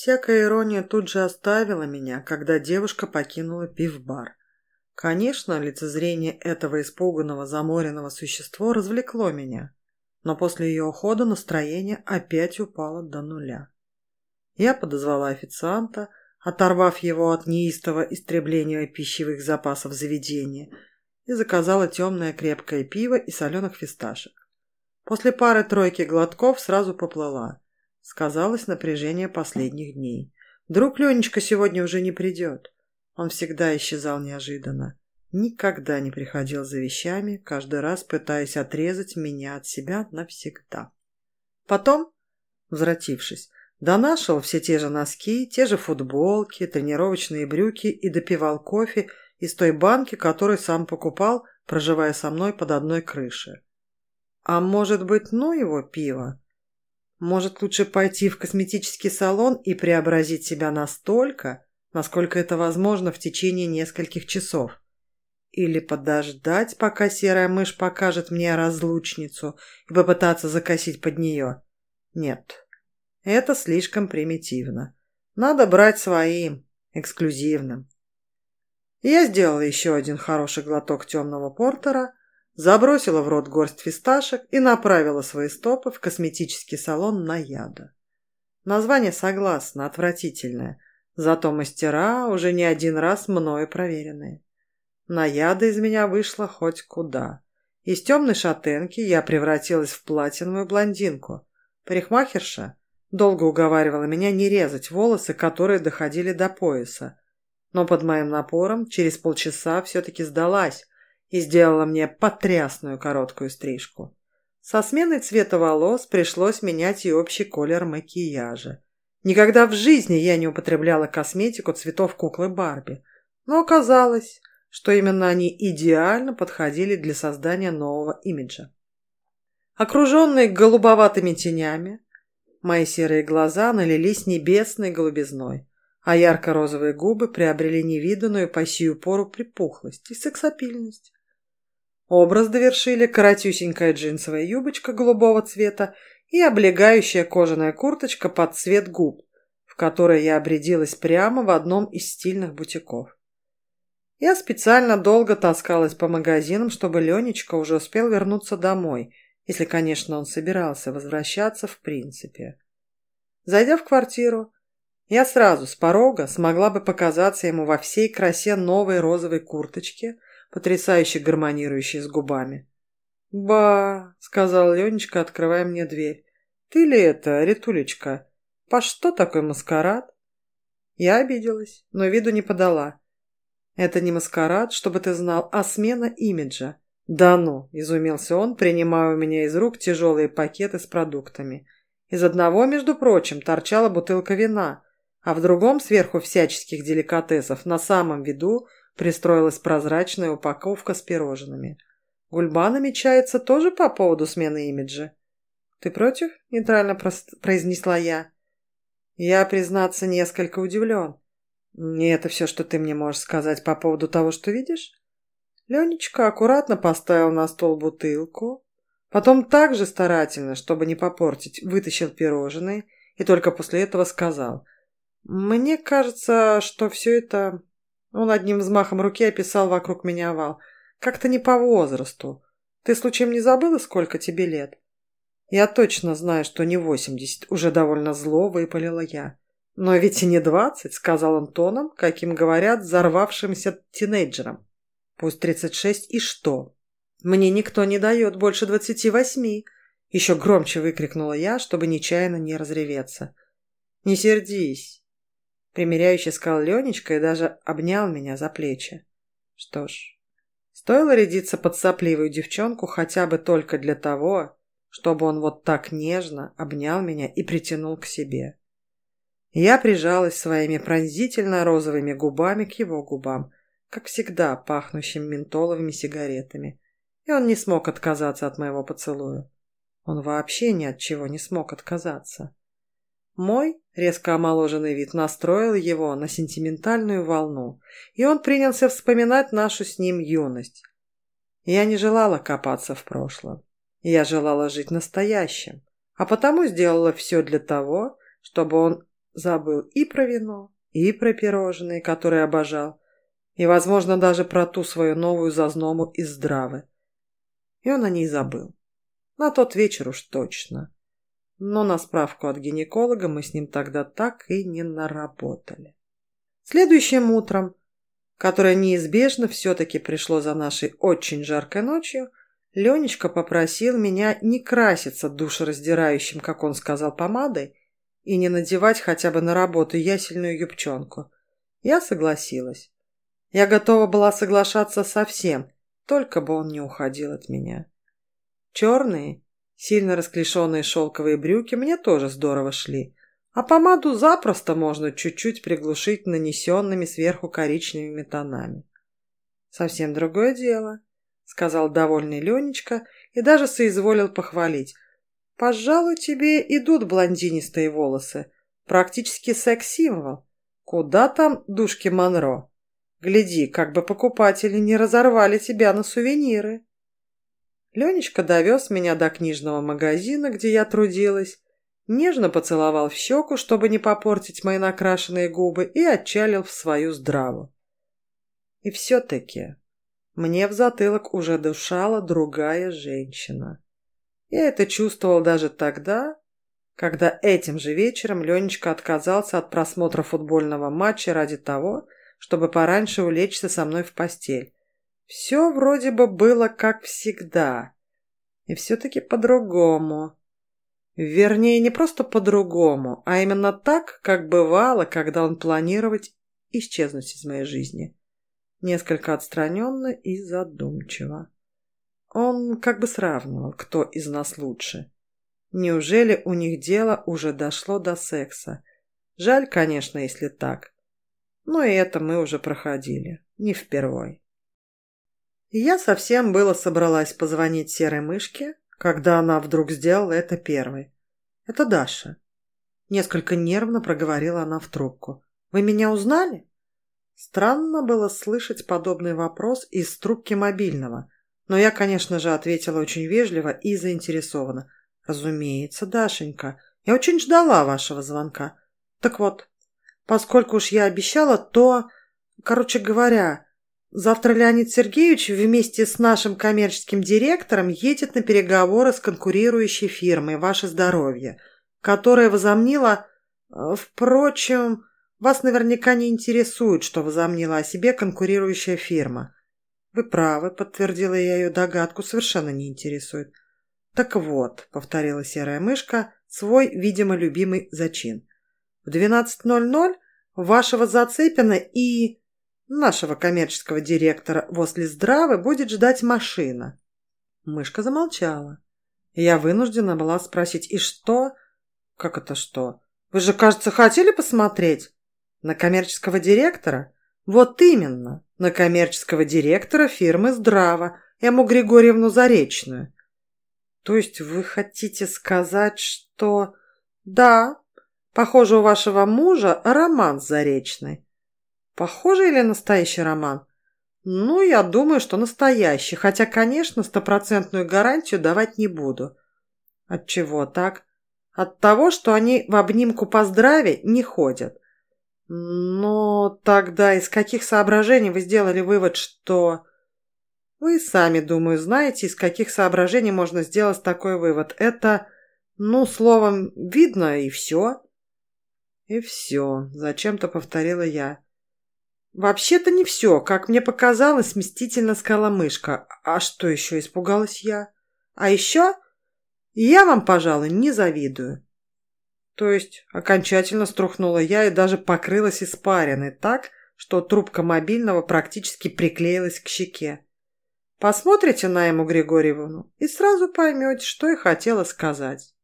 Всякая ирония тут же оставила меня, когда девушка покинула пивбар. Конечно, лицезрение этого испуганного, заморенного существа развлекло меня, но после ее ухода настроение опять упало до нуля. Я подозвала официанта, оторвав его от неистого истребления пищевых запасов заведения, и заказала темное крепкое пиво и соленых фисташек. После пары-тройки глотков сразу поплыла. Сказалось напряжение последних дней. Друг Ленечка сегодня уже не придет. Он всегда исчезал неожиданно. Никогда не приходил за вещами, каждый раз пытаясь отрезать меня от себя навсегда. Потом, возвратившись, донашил все те же носки, те же футболки, тренировочные брюки и допивал кофе из той банки, которую сам покупал, проживая со мной под одной крышей. А может быть, ну его пиво? Может, лучше пойти в косметический салон и преобразить себя настолько, насколько это возможно в течение нескольких часов? Или подождать, пока серая мышь покажет мне разлучницу и попытаться закосить под нее? Нет, это слишком примитивно. Надо брать своим, эксклюзивным. Я сделала еще один хороший глоток темного портера забросила в рот горсть фисташек и направила свои стопы в косметический салон на яда. Название согласно, отвратительное, зато мастера уже не один раз мною проверенные. Наяда из меня вышла хоть куда. Из темной шатенки я превратилась в платиновую блондинку. Парикмахерша долго уговаривала меня не резать волосы, которые доходили до пояса. Но под моим напором через полчаса все-таки сдалась, и сделала мне потрясную короткую стрижку. Со сменой цвета волос пришлось менять и общий колер макияжа. Никогда в жизни я не употребляла косметику цветов куклы Барби, но оказалось, что именно они идеально подходили для создания нового имиджа. Окруженные голубоватыми тенями, мои серые глаза налились небесной голубизной, а ярко-розовые губы приобрели невиданную по сию пору припухлость и сексапильность. Образ довершили коротюсенькая джинсовая юбочка голубого цвета и облегающая кожаная курточка под цвет губ, в которой я обрядилась прямо в одном из стильных бутиков. Я специально долго таскалась по магазинам, чтобы Ленечка уже успел вернуться домой, если, конечно, он собирался возвращаться в принципе. Зайдя в квартиру, я сразу с порога смогла бы показаться ему во всей красе новой розовой курточки – потрясающе гармонирующий с губами. «Ба!» — сказал Ленечка, открывая мне дверь. «Ты ли это, Ритулечка? По что такой маскарад?» Я обиделась, но виду не подала. «Это не маскарад, чтобы ты знал, а смена имиджа». «Да ну!» – изумился он, принимая у меня из рук тяжелые пакеты с продуктами. Из одного, между прочим, торчала бутылка вина, а в другом сверху всяческих деликатесов на самом виду Пристроилась прозрачная упаковка с пирожными. Гульба намечается тоже по поводу смены имиджа. «Ты против?» – нейтрально произнесла я. Я, признаться, несколько удивлен. «Не это все, что ты мне можешь сказать по поводу того, что видишь?» Ленечка аккуратно поставил на стол бутылку, потом так же старательно, чтобы не попортить, вытащил пирожные и только после этого сказал. «Мне кажется, что все это он одним взмахом руки описал вокруг меня овал. «Как-то не по возрасту. Ты случаем не забыла, сколько тебе лет?» «Я точно знаю, что не восемьдесят», — уже довольно зло выпалила я. «Но ведь и не двадцать», — сказал он тоном, каким говорят взорвавшимся тинейджерам. «Пусть тридцать шесть и что? Мне никто не дает больше двадцати восьми», — еще громче выкрикнула я, чтобы нечаянно не разреветься. «Не сердись. Примеряющий сказал Ленечка и даже обнял меня за плечи. Что ж, стоило рядиться под сопливую девчонку хотя бы только для того, чтобы он вот так нежно обнял меня и притянул к себе. Я прижалась своими пронзительно-розовыми губами к его губам, как всегда пахнущим ментоловыми сигаретами, и он не смог отказаться от моего поцелуя. Он вообще ни от чего не смог отказаться. Мой резко омоложенный вид настроил его на сентиментальную волну, и он принялся вспоминать нашу с ним юность. Я не желала копаться в прошлом. Я желала жить настоящим, а потому сделала все для того, чтобы он забыл и про вино, и про пирожные, которые обожал, и, возможно, даже про ту свою новую зазному из здравы. И он о ней забыл. На тот вечер уж точно. Но на справку от гинеколога мы с ним тогда так и не наработали. Следующим утром, которое неизбежно все-таки пришло за нашей очень жаркой ночью, Ленечка попросил меня не краситься душераздирающим, как он сказал, помадой и не надевать хотя бы на работу ясельную юбчонку. Я согласилась. Я готова была соглашаться со всем, только бы он не уходил от меня. Черные, сильно расклешенные шелковые брюки мне тоже здорово шли, а помаду запросто можно чуть-чуть приглушить нанесенными сверху коричневыми тонами. Совсем другое дело сказал довольный Ленечка и даже соизволил похвалить. «Пожалуй, тебе идут блондинистые волосы. Практически секс-символ. Куда там душки Монро? Гляди, как бы покупатели не разорвали тебя на сувениры». Ленечка довез меня до книжного магазина, где я трудилась, нежно поцеловал в щеку, чтобы не попортить мои накрашенные губы, и отчалил в свою здраву. И все-таки мне в затылок уже дышала другая женщина. Я это чувствовал даже тогда, когда этим же вечером Ленечка отказался от просмотра футбольного матча ради того, чтобы пораньше улечься со мной в постель. Все вроде бы было как всегда. И все-таки по-другому. Вернее, не просто по-другому, а именно так, как бывало, когда он планировать исчезнуть из моей жизни несколько отстраненно и задумчиво. Он как бы сравнивал, кто из нас лучше. Неужели у них дело уже дошло до секса? Жаль, конечно, если так. Но и это мы уже проходили, не впервой. Я совсем было собралась позвонить серой мышке, когда она вдруг сделала это первой. «Это Даша». Несколько нервно проговорила она в трубку. «Вы меня узнали?» Странно было слышать подобный вопрос из трубки мобильного, но я, конечно же, ответила очень вежливо и заинтересованно. «Разумеется, Дашенька, я очень ждала вашего звонка. Так вот, поскольку уж я обещала, то, короче говоря, завтра Леонид Сергеевич вместе с нашим коммерческим директором едет на переговоры с конкурирующей фирмой «Ваше здоровье», которая возомнила... Э, впрочем, вас наверняка не интересует, что возомнила о себе конкурирующая фирма. Вы правы, подтвердила я ее догадку, совершенно не интересует. Так вот, повторила серая мышка, свой, видимо, любимый зачин. В 12.00 вашего Зацепина и нашего коммерческого директора возле Здравы будет ждать машина. Мышка замолчала. Я вынуждена была спросить, и что? Как это что? Вы же, кажется, хотели посмотреть? На коммерческого директора? Вот именно, на коммерческого директора фирмы «Здраво» Эмму Григорьевну Заречную. То есть вы хотите сказать, что... Да, похоже, у вашего мужа роман с Заречной. Похоже или настоящий роман? Ну, я думаю, что настоящий, хотя, конечно, стопроцентную гарантию давать не буду. От чего так? От того, что они в обнимку по здраве не ходят. Но тогда из каких соображений вы сделали вывод, что... Вы сами, думаю, знаете, из каких соображений можно сделать такой вывод. Это, ну, словом, видно и все. И все, зачем-то повторила я. Вообще-то не все, как мне показалось, мстительно сказала мышка. А что еще, испугалась я? А еще... Я вам, пожалуй, не завидую. То есть окончательно струхнула я и даже покрылась испариной так, что трубка мобильного практически приклеилась к щеке. Посмотрите на ему Григорьевну и сразу поймете, что я хотела сказать.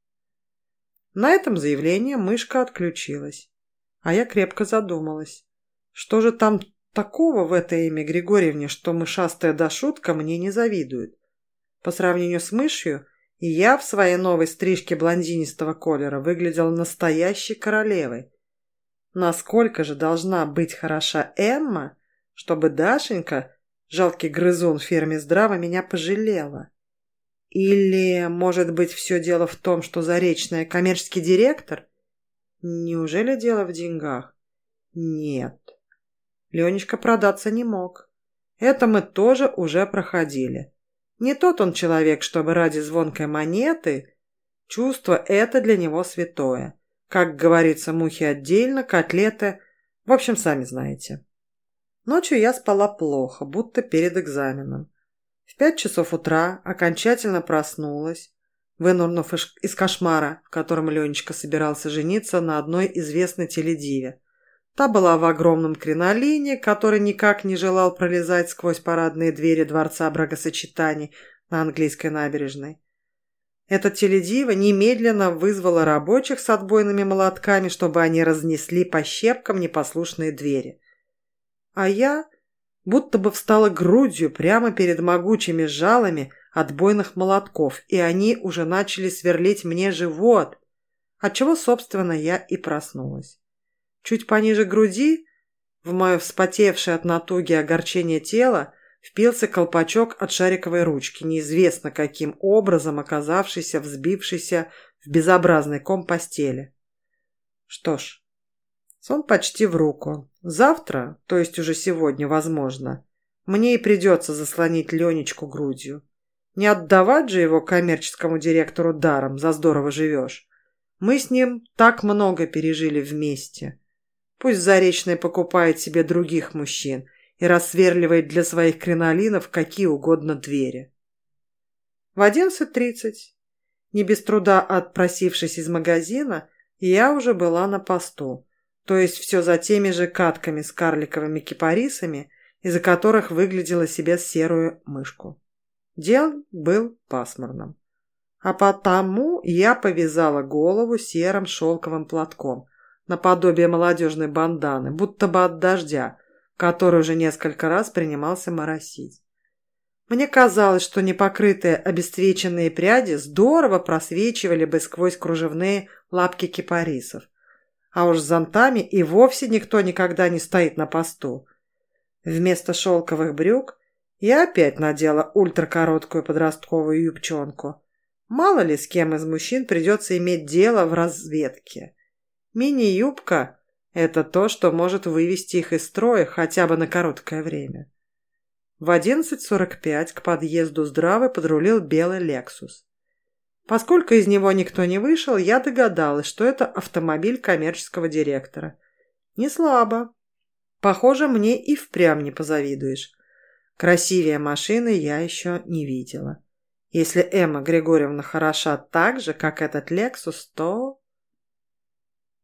На этом заявлении мышка отключилась, а я крепко задумалась. Что же там такого в этой имя Григорьевне, что мышастая дошутка мне не завидует? По сравнению с мышью, и я в своей новой стрижке блондинистого колера выглядела настоящей королевой. Насколько же должна быть хороша Эмма, чтобы Дашенька, жалкий грызун в ферме Здраво, меня пожалела? Или, может быть, все дело в том, что Заречная коммерческий директор? Неужели дело в деньгах? Нет. Ленечка продаться не мог. Это мы тоже уже проходили. Не тот он человек, чтобы ради звонкой монеты... Чувство — это для него святое. Как говорится, мухи отдельно, котлеты... В общем, сами знаете. Ночью я спала плохо, будто перед экзаменом. В пять часов утра окончательно проснулась, вынурнув из кошмара, в котором Ленечка собирался жениться на одной известной теледиве. Та была в огромном кринолине, который никак не желал пролезать сквозь парадные двери Дворца бракосочетаний на английской набережной. Эта теледива немедленно вызвала рабочих с отбойными молотками, чтобы они разнесли по щепкам непослушные двери. А я будто бы встала грудью прямо перед могучими жалами отбойных молотков, и они уже начали сверлить мне живот, отчего, собственно, я и проснулась. Чуть пониже груди, в мое вспотевшее от натуги огорчение тело, впился колпачок от шариковой ручки, неизвестно каким образом оказавшийся взбившийся в безобразный ком постели. Что ж, Сон почти в руку. Завтра, то есть уже сегодня, возможно, мне и придется заслонить Ленечку грудью. Не отдавать же его коммерческому директору даром, за здорово живешь. Мы с ним так много пережили вместе. Пусть Заречный покупает себе других мужчин и рассверливает для своих кринолинов какие угодно двери. В одиннадцать тридцать, не без труда отпросившись из магазина, я уже была на посту то есть все за теми же катками с карликовыми кипарисами, из-за которых выглядела себе серую мышку. Дел был пасмурным. А потому я повязала голову серым шелковым платком, наподобие молодежной банданы, будто бы от дождя, который уже несколько раз принимался моросить. Мне казалось, что непокрытые обесцвеченные пряди здорово просвечивали бы сквозь кружевные лапки кипарисов, а уж с зонтами и вовсе никто никогда не стоит на посту. Вместо шелковых брюк я опять надела ультракороткую подростковую юбчонку. Мало ли с кем из мужчин придется иметь дело в разведке. Мини-юбка – это то, что может вывести их из строя хотя бы на короткое время. В 11.45 к подъезду Здравы подрулил белый «Лексус». Поскольку из него никто не вышел, я догадалась, что это автомобиль коммерческого директора. Не слабо. Похоже, мне и впрямь не позавидуешь. Красивее машины я еще не видела. Если Эмма Григорьевна хороша так же, как этот Лексус, то...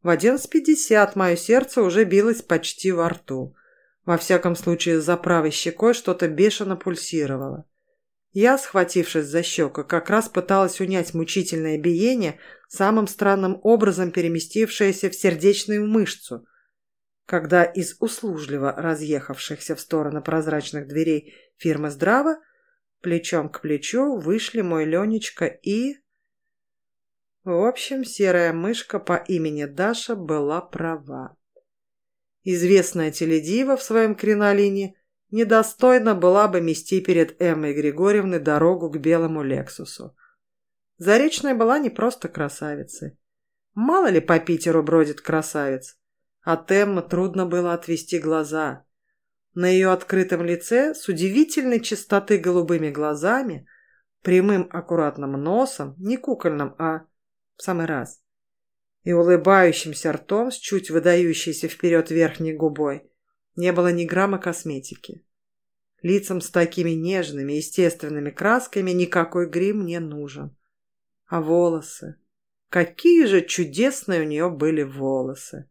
В 11.50 мое сердце уже билось почти во рту. Во всяком случае, за правой щекой что-то бешено пульсировало. Я, схватившись за щеку, как раз пыталась унять мучительное биение, самым странным образом переместившееся в сердечную мышцу, когда из услужливо разъехавшихся в стороны прозрачных дверей фирмы «Здраво» плечом к плечу вышли мой Ленечка и... В общем, серая мышка по имени Даша была права. Известная теледива в своем кринолине недостойна была бы мести перед Эммой Григорьевной дорогу к белому Лексусу. Заречная была не просто красавицей. Мало ли по Питеру бродит красавец. От Эммы трудно было отвести глаза. На ее открытом лице с удивительной чистоты голубыми глазами, прямым аккуратным носом, не кукольным, а в самый раз, и улыбающимся ртом с чуть выдающейся вперед верхней губой, не было ни грамма косметики. Лицам с такими нежными, естественными красками никакой грим не нужен. А волосы? Какие же чудесные у нее были волосы!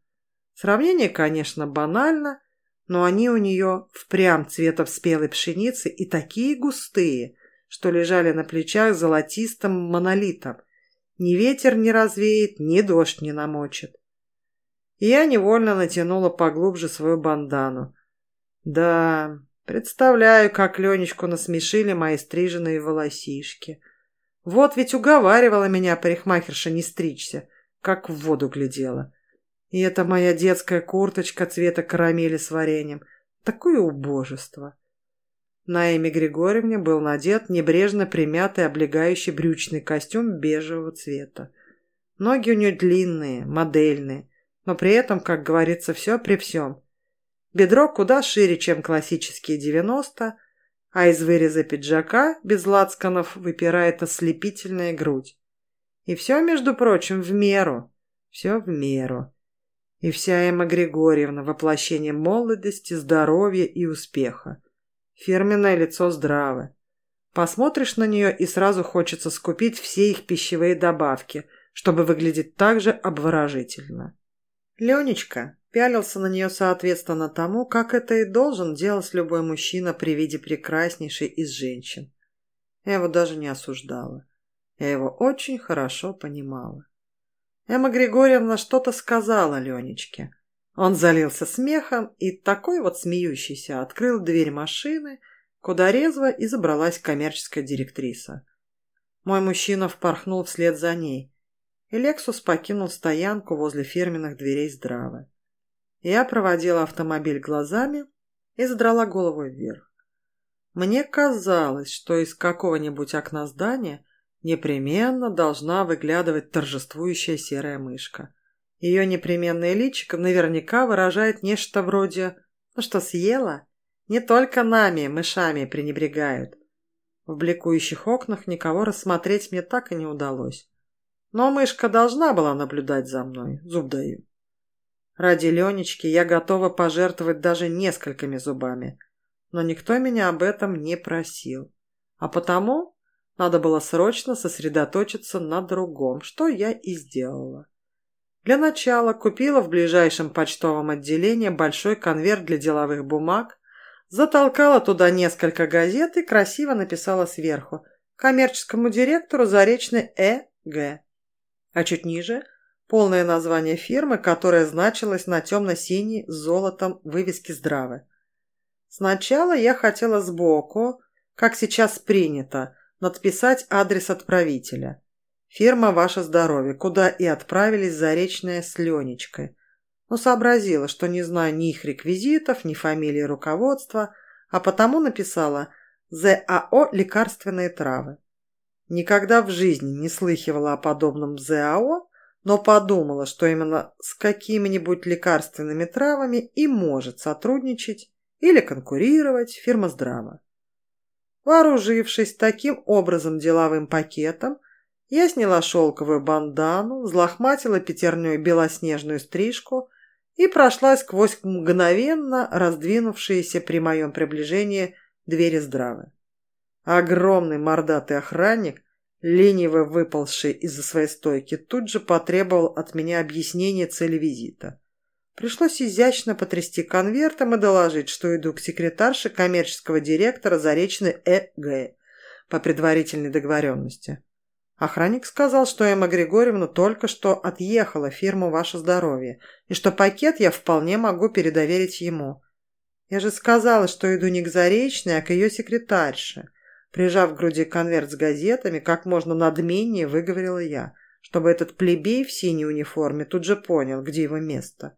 Сравнение, конечно, банально, но они у нее впрямь цвета спелой пшеницы и такие густые, что лежали на плечах золотистым монолитом. Ни ветер не развеет, ни дождь не намочит. И я невольно натянула поглубже свою бандану. Да, представляю, как Ленечку насмешили мои стриженные волосишки. Вот ведь уговаривала меня парикмахерша не стричься, как в воду глядела. И это моя детская курточка цвета карамели с вареньем. Такое убожество. На Эми Григорьевне был надет небрежно примятый облегающий брючный костюм бежевого цвета. Ноги у нее длинные, модельные, но при этом, как говорится, все при всем. Бедро куда шире, чем классические 90, а из выреза пиджака без лацканов выпирает ослепительная грудь. И все, между прочим, в меру. Все в меру. И вся Эмма Григорьевна – воплощение молодости, здоровья и успеха. Фирменное лицо здравое. Посмотришь на нее и сразу хочется скупить все их пищевые добавки, чтобы выглядеть так же обворожительно. Ленечка пялился на нее соответственно тому, как это и должен делать любой мужчина при виде прекраснейшей из женщин. Я его даже не осуждала. Я его очень хорошо понимала. Эмма Григорьевна что-то сказала Ленечке. Он залился смехом и, такой вот смеющийся, открыл дверь машины, куда резво и забралась коммерческая директриса. Мой мужчина впорхнул вслед за ней, и Лексус покинул стоянку возле фирменных дверей здравы. Я проводила автомобиль глазами и задрала голову вверх. Мне казалось, что из какого-нибудь окна здания непременно должна выглядывать торжествующая серая мышка. Ее непременное личико наверняка выражает нечто вроде «Ну что, съела?» Не только нами, мышами, пренебрегают. В бликующих окнах никого рассмотреть мне так и не удалось. Но мышка должна была наблюдать за мной, зуб даю. Ради Ленечки я готова пожертвовать даже несколькими зубами. Но никто меня об этом не просил. А потому надо было срочно сосредоточиться на другом, что я и сделала. Для начала купила в ближайшем почтовом отделении большой конверт для деловых бумаг, затолкала туда несколько газет и красиво написала сверху коммерческому директору Заречной Э.Г. А чуть ниже полное название фирмы, которая значилась на темно-синей с золотом вывеске «Здравы». Сначала я хотела сбоку, как сейчас принято, надписать адрес отправителя. Фирма «Ваше здоровье», куда и отправились Заречная с Ленечкой. Но сообразила, что не знаю ни их реквизитов, ни фамилии руководства, а потому написала «ЗАО лекарственные травы». Никогда в жизни не слыхивала о подобном ЗАО, но подумала, что именно с какими-нибудь лекарственными травами и может сотрудничать или конкурировать фирма «Здраво». Вооружившись таким образом деловым пакетом, я сняла шелковую бандану, взлохматила пятерней белоснежную стрижку и прошла сквозь мгновенно раздвинувшиеся при моем приближении двери здравы. Огромный мордатый охранник, лениво выползший из-за своей стойки, тут же потребовал от меня объяснения цели визита. Пришлось изящно потрясти конвертом и доложить, что иду к секретарше коммерческого директора Заречной Э.Г. по предварительной договоренности. Охранник сказал, что Эмма Григорьевна только что отъехала фирму «Ваше здоровье» и что пакет я вполне могу передоверить ему. Я же сказала, что иду не к Заречной, а к ее секретарше. Прижав к груди конверт с газетами, как можно надменнее выговорила я, чтобы этот плебей в синей униформе тут же понял, где его место.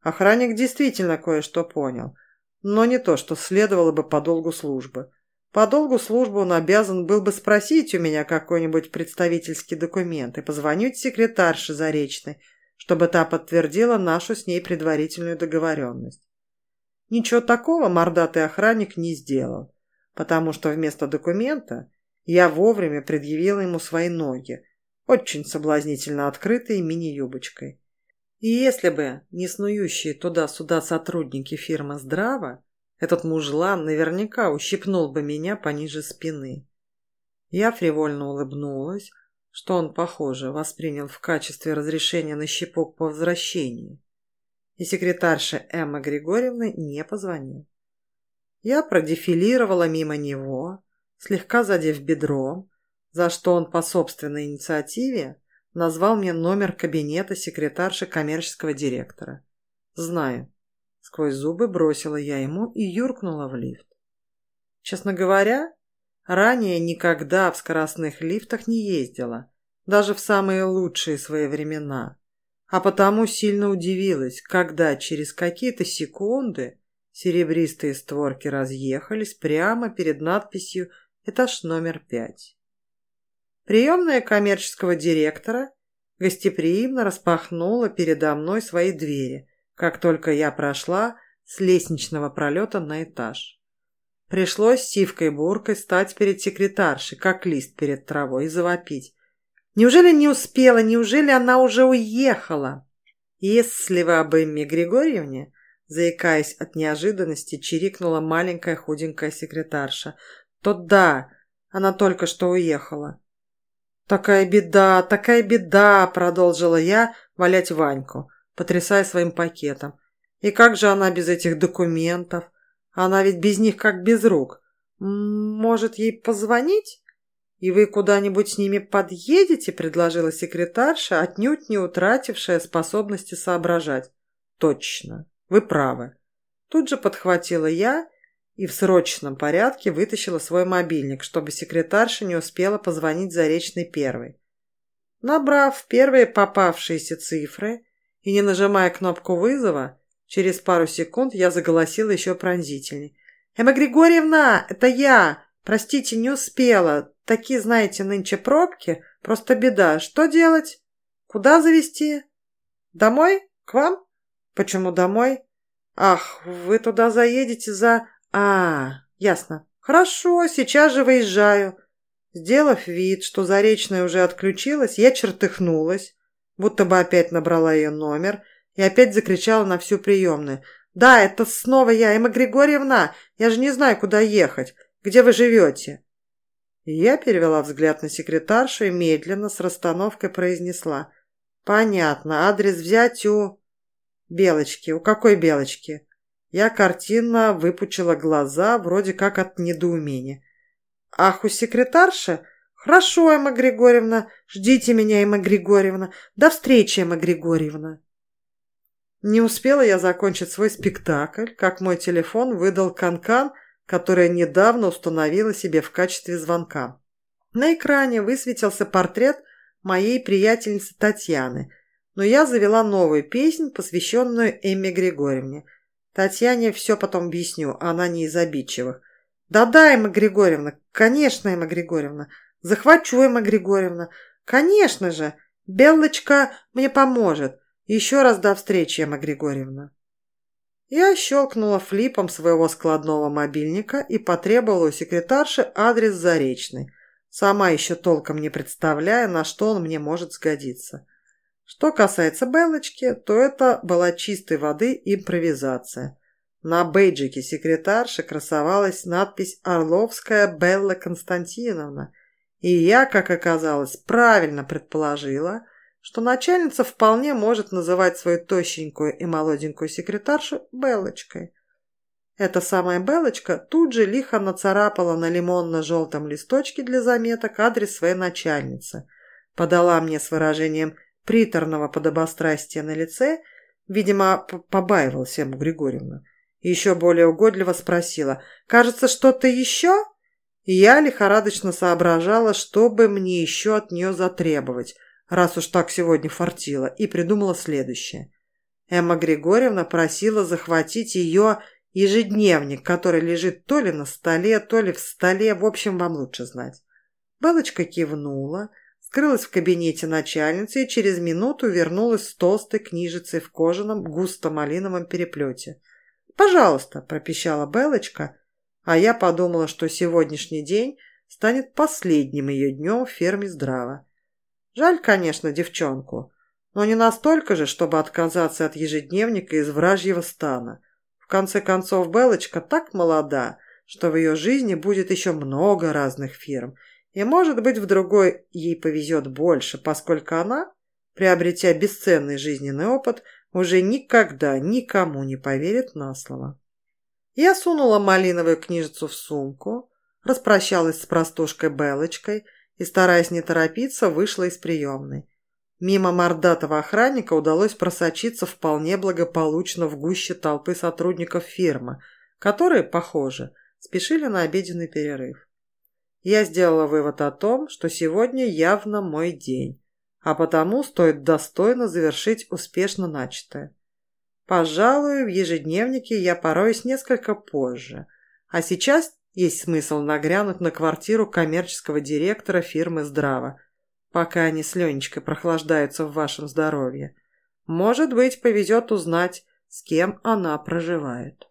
Охранник действительно кое-что понял, но не то, что следовало бы по долгу службы. По долгу службы он обязан был бы спросить у меня какой-нибудь представительский документ и позвонить секретарше Заречной, чтобы та подтвердила нашу с ней предварительную договоренность. Ничего такого мордатый охранник не сделал, потому что вместо документа я вовремя предъявила ему свои ноги, очень соблазнительно открытые мини-юбочкой. И если бы не снующие туда-сюда сотрудники фирмы «Здраво», этот мужлан наверняка ущипнул бы меня пониже спины. Я фривольно улыбнулась, что он, похоже, воспринял в качестве разрешения на щепок по возвращении. И секретарша Эмма Григорьевна не позвонил. Я продефилировала мимо него, слегка задев бедром, за что он по собственной инициативе назвал мне номер кабинета секретарши коммерческого директора. Знаю. Сквозь зубы бросила я ему и юркнула в лифт. Честно говоря, ранее никогда в скоростных лифтах не ездила, даже в самые лучшие свои времена, а потому сильно удивилась, когда через какие-то секунды серебристые створки разъехались прямо перед надписью «Этаж номер пять». Приемная коммерческого директора гостеприимно распахнула передо мной свои двери, как только я прошла с лестничного пролета на этаж. Пришлось сивкой-буркой стать перед секретаршей, как лист перед травой, и завопить. Неужели не успела? Неужели она уже уехала? Если вы об Эмме Григорьевне, заикаясь от неожиданности, чирикнула маленькая худенькая секретарша, то да, она только что уехала. «Такая беда, такая беда!» – продолжила я валять Ваньку, потрясая своим пакетом. «И как же она без этих документов? Она ведь без них как без рук. Может, ей позвонить?» «И вы куда-нибудь с ними подъедете?» – предложила секретарша, отнюдь не утратившая способности соображать. «Точно, вы правы». Тут же подхватила я и в срочном порядке вытащила свой мобильник, чтобы секретарша не успела позвонить Заречной первой. Набрав первые попавшиеся цифры и не нажимая кнопку вызова, через пару секунд я заголосила еще пронзительней. «Эмма Григорьевна, это я! Простите, не успела. Такие, знаете, нынче пробки. Просто беда. Что делать? Куда завести? Домой? К вам? Почему домой? Ах, вы туда заедете за... «А, ясно. Хорошо, сейчас же выезжаю». Сделав вид, что Заречная уже отключилась, я чертыхнулась, будто бы опять набрала ее номер и опять закричала на всю приемную. «Да, это снова я, Эмма Григорьевна! Я же не знаю, куда ехать. Где вы живете?» Я перевела взгляд на секретаршу и медленно с расстановкой произнесла. «Понятно, адрес взять у...» «Белочки. У какой Белочки?» Я картинно выпучила глаза, вроде как от недоумения. «Ах, у секретарши? Хорошо, Эмма Григорьевна. Ждите меня, Эмма Григорьевна. До встречи, Эмма Григорьевна». Не успела я закончить свой спектакль, как мой телефон выдал канкан, -кан, который недавно установила себе в качестве звонка. На экране высветился портрет моей приятельницы Татьяны, но я завела новую песнь, посвященную Эмме Григорьевне – Татьяне все потом объясню, она не из обидчивых. Да-да, Эмма Григорьевна, конечно, Эмма Григорьевна. Захвачу, Эмма Григорьевна. Конечно же, Беллочка мне поможет. Еще раз до встречи, Эмма Григорьевна. Я щелкнула флипом своего складного мобильника и потребовала у секретарши адрес Заречный, сама еще толком не представляя, на что он мне может сгодиться. Что касается Белочки, то это была чистой воды импровизация. На бейджике секретарши красовалась надпись «Орловская Белла Константиновна», и я, как оказалось, правильно предположила, что начальница вполне может называть свою тощенькую и молоденькую секретаршу Белочкой. Эта самая Белочка тут же лихо нацарапала на лимонно-желтом листочке для заметок адрес своей начальницы, подала мне с выражением приторного подобострастия на лице, видимо, побаивался ему Григорьевна. Еще более угодливо спросила, «Кажется, что-то еще?» Я лихорадочно соображала, что бы мне еще от нее затребовать, раз уж так сегодня фартило, и придумала следующее. Эмма Григорьевна просила захватить ее ежедневник, который лежит то ли на столе, то ли в столе, в общем, вам лучше знать. Белочка кивнула, скрылась в кабинете начальницы и через минуту вернулась с толстой книжицей в кожаном густо-малиновом переплете. «Пожалуйста», – пропищала Белочка, а я подумала, что сегодняшний день станет последним ее днем в ферме Здрава. Жаль, конечно, девчонку, но не настолько же, чтобы отказаться от ежедневника из вражьего стана. В конце концов, Белочка так молода, что в ее жизни будет еще много разных фирм – и, может быть, в другой ей повезет больше, поскольку она, приобретя бесценный жизненный опыт, уже никогда никому не поверит на слово. Я сунула малиновую книжицу в сумку, распрощалась с простушкой Белочкой и, стараясь не торопиться, вышла из приемной. Мимо мордатого охранника удалось просочиться вполне благополучно в гуще толпы сотрудников фирмы, которые, похоже, спешили на обеденный перерыв я сделала вывод о том, что сегодня явно мой день, а потому стоит достойно завершить успешно начатое. Пожалуй, в ежедневнике я пороюсь несколько позже, а сейчас есть смысл нагрянуть на квартиру коммерческого директора фирмы «Здраво». пока они с Ленечкой прохлаждаются в вашем здоровье. Может быть, повезет узнать, с кем она проживает.